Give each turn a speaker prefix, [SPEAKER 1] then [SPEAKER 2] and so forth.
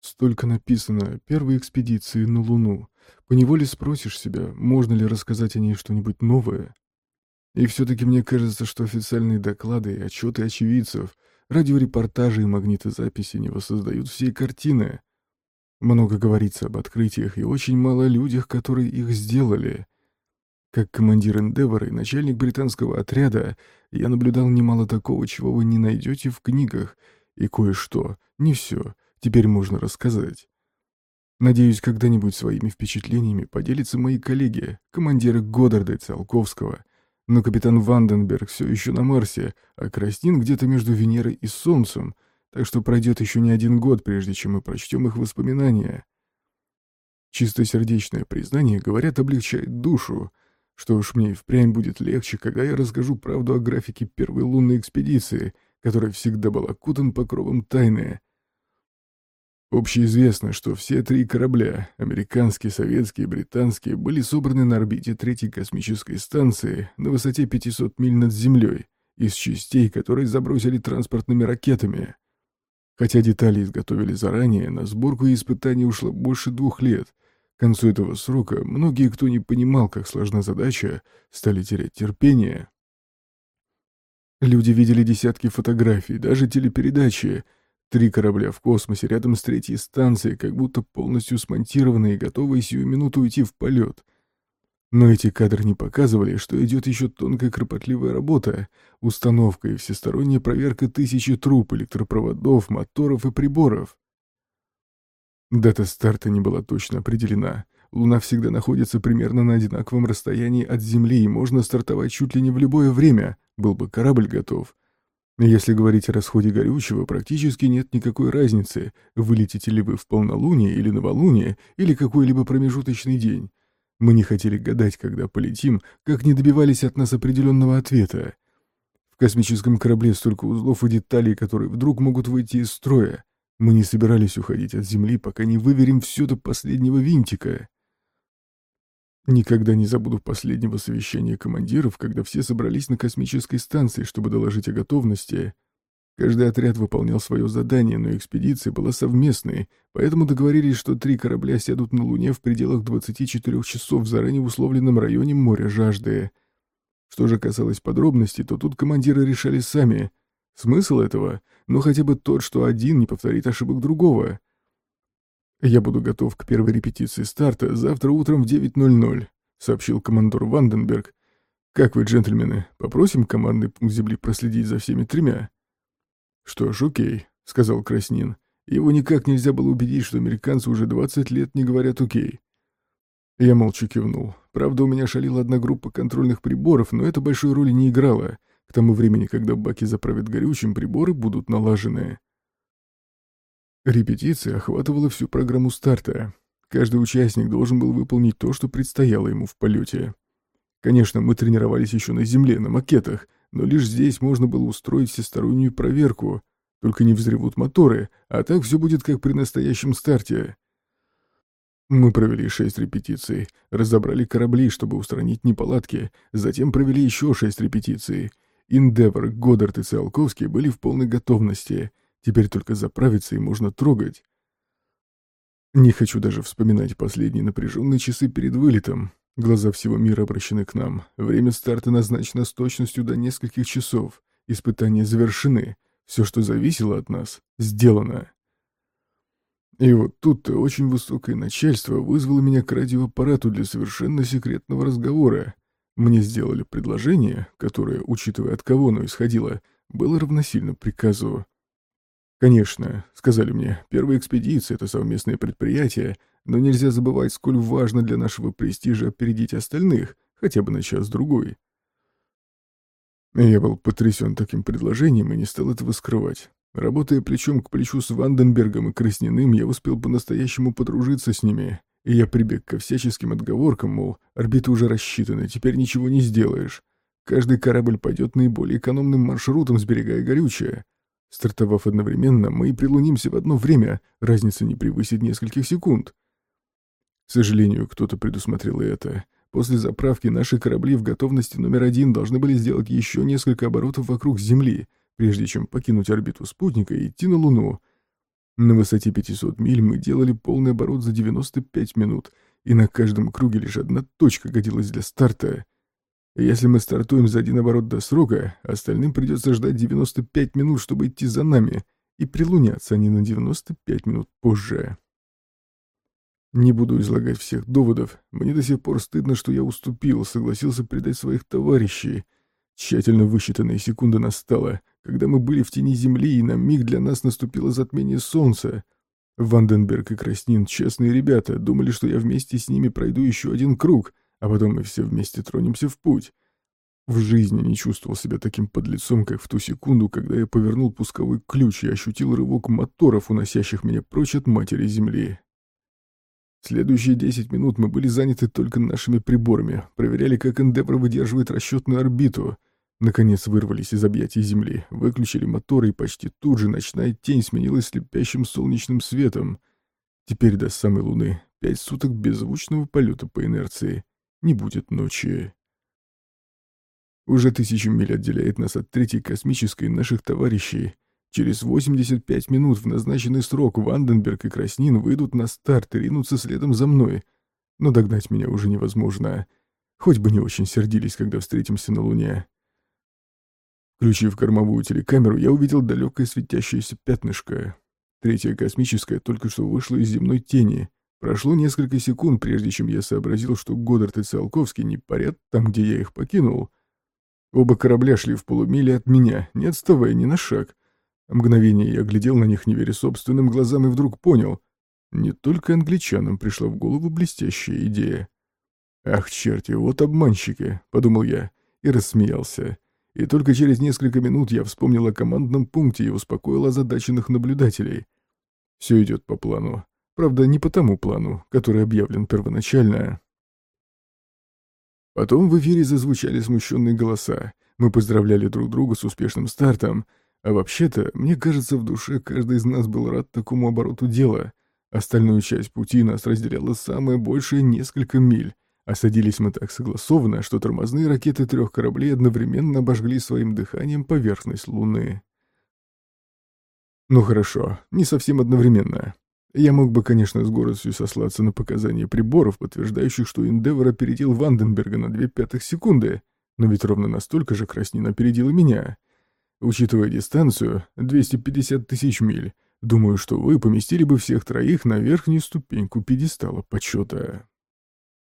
[SPEAKER 1] Столько написано «Первые экспедиции на Луну». Поневоле спросишь себя, можно ли рассказать о ней что-нибудь новое. И все-таки мне кажется, что официальные доклады и отчеты очевидцев, радиорепортажи и магнитозаписи не воссоздают всей картины. Много говорится об открытиях и очень мало о людях, которые их сделали. Как командир Эндевора и начальник британского отряда, я наблюдал немало такого, чего вы не найдете в книгах, и кое-что, не все, теперь можно рассказать. Надеюсь, когда-нибудь своими впечатлениями поделятся мои коллеги, командиры Годдарда и Циолковского. Но капитан Ванденберг все еще на Марсе, а Краснин где-то между Венерой и Солнцем, так что пройдет еще не один год, прежде чем мы прочтем их воспоминания. Чистосердечное признание, говорят, облегчает душу, что уж мне и впрямь будет легче, когда я расскажу правду о графике первой лунной экспедиции, которая всегда была кутан покровом тайны, Общеизвестно, что все три корабля, американские, советские и британские, были собраны на орбите третьей космической станции на высоте 500 миль над Землей, из частей, которые забросили транспортными ракетами. Хотя детали изготовили заранее, на сборку и испытания ушло больше двух лет. К концу этого срока многие, кто не понимал, как сложна задача, стали терять терпение. Люди видели десятки фотографий, даже телепередачи — Три корабля в космосе рядом с третьей станцией, как будто полностью смонтированные и готовые сию минуту уйти в полет. Но эти кадры не показывали, что идет еще тонкая кропотливая работа, установка и всесторонняя проверка тысячи труб, электропроводов, моторов и приборов. Дата старта не была точно определена. Луна всегда находится примерно на одинаковом расстоянии от Земли, и можно стартовать чуть ли не в любое время, был бы корабль готов. Если говорить о расходе горючего, практически нет никакой разницы, вылетите ли вы в полнолуние или новолуние, или какой-либо промежуточный день. Мы не хотели гадать, когда полетим, как не добивались от нас определенного ответа. В космическом корабле столько узлов и деталей, которые вдруг могут выйти из строя. Мы не собирались уходить от Земли, пока не выверим все до последнего винтика. Никогда не забуду последнего совещания командиров, когда все собрались на космической станции, чтобы доложить о готовности. Каждый отряд выполнял свое задание, но экспедиция была совместной, поэтому договорились, что три корабля сядут на Луне в пределах 24 часов в заранее условленном районе моря жажды. Что же касалось подробностей, то тут командиры решали сами. Смысл этого? Ну хотя бы тот, что один не повторит ошибок другого. «Я буду готов к первой репетиции старта завтра утром в 9.00», — сообщил командор Ванденберг. «Как вы, джентльмены, попросим командный пункт земли проследить за всеми тремя?» «Что ж, окей», — сказал Краснин. Его никак нельзя было убедить, что американцы уже 20 лет не говорят «окей». Я молча кивнул. Правда, у меня шалила одна группа контрольных приборов, но это большой роли не играло. К тому времени, когда баки заправят горючим, приборы будут налажены. Репетиция охватывала всю программу старта. Каждый участник должен был выполнить то, что предстояло ему в полете. Конечно, мы тренировались еще на Земле, на макетах, но лишь здесь можно было устроить всестороннюю проверку. Только не взрывут моторы, а так все будет как при настоящем старте. Мы провели шесть репетиций, разобрали корабли, чтобы устранить неполадки, затем провели еще шесть репетиций. Индевор, Годдард и Циолковский были в полной готовности. Теперь только заправиться и можно трогать. Не хочу даже вспоминать последние напряженные часы перед вылетом. Глаза всего мира обращены к нам. Время старта назначено с точностью до нескольких часов. Испытания завершены. Все, что зависело от нас, сделано. И вот тут-то очень высокое начальство вызвало меня к радиоаппарату для совершенно секретного разговора. Мне сделали предложение, которое, учитывая от кого оно исходило, было равносильно приказу. «Конечно», — сказали мне, — «первая экспедиция — это совместное предприятие, но нельзя забывать, сколь важно для нашего престижа опередить остальных, хотя бы на час-другой». Я был потрясен таким предложением и не стал этого скрывать. Работая плечом к плечу с Ванденбергом и Красниным, я успел по-настоящему подружиться с ними, и я прибег ко всяческим отговоркам, мол, орбита уже рассчитана, теперь ничего не сделаешь. Каждый корабль пойдет наиболее экономным маршрутом, сберегая горючее. Стартовав одновременно, мы и прилунимся в одно время, разница не превысит нескольких секунд. К сожалению, кто-то предусмотрел это. После заправки наши корабли в готовности номер один должны были сделать еще несколько оборотов вокруг Земли, прежде чем покинуть орбиту спутника и идти на Луну. На высоте 500 миль мы делали полный оборот за 95 минут, и на каждом круге лишь одна точка годилась для старта. Если мы стартуем за один оборот до срока, остальным придется ждать 95 минут, чтобы идти за нами, и прилуняться они на 95 минут позже. Не буду излагать всех доводов. Мне до сих пор стыдно, что я уступил, согласился предать своих товарищей. Тщательно высчитанная секунда настала, когда мы были в тени земли, и на миг для нас наступило затмение солнца. Ванденберг и Краснин, честные ребята, думали, что я вместе с ними пройду еще один круг, а потом мы все вместе тронемся в путь. В жизни не чувствовал себя таким подлецом, как в ту секунду, когда я повернул пусковой ключ и ощутил рывок моторов, уносящих меня прочь от матери Земли. Следующие 10 минут мы были заняты только нашими приборами, проверяли, как Эндевр выдерживает расчетную орбиту. Наконец вырвались из объятий Земли, выключили моторы, и почти тут же ночная тень сменилась слепящим солнечным светом. Теперь до самой Луны пять суток беззвучного полета по инерции. Не будет ночи. Уже тысячу миль отделяет нас от третьей космической наших товарищей. Через 85 минут в назначенный срок Ванденберг и Краснин выйдут на старт и ринутся следом за мной. Но догнать меня уже невозможно. Хоть бы не очень сердились, когда встретимся на Луне. Включив кормовую телекамеру, я увидел далекое светящееся пятнышко. Третья космическая только что вышла из земной тени. Прошло несколько секунд, прежде чем я сообразил, что Годдард и Циолковский не парят там, где я их покинул. Оба корабля шли в полумиле от меня, не отставая ни на шаг. Мгновение я глядел на них, не веря собственным глазам, и вдруг понял. Не только англичанам пришла в голову блестящая идея. «Ах, черти, вот обманщики!» — подумал я и рассмеялся. И только через несколько минут я вспомнил о командном пункте и успокоил озадаченных наблюдателей. Все идет по плану. Правда, не по тому плану, который объявлен первоначально. Потом в эфире зазвучали смущенные голоса. Мы поздравляли друг друга с успешным стартом, а вообще-то, мне кажется, в душе каждый из нас был рад такому обороту дела. Остальную часть пути нас разделяло самое большее несколько миль, а садились мы так согласованно, что тормозные ракеты трех кораблей одновременно обожгли своим дыханием поверхность Луны. Ну хорошо, не совсем одновременно. Я мог бы, конечно, с гордостью сослаться на показания приборов, подтверждающих, что Эндевор опередил Ванденберга на две пятых секунды, но ведь ровно настолько же Краснин опередила меня — Учитывая дистанцию, 250 тысяч миль, думаю, что вы поместили бы всех троих на верхнюю ступеньку пьедестала почета.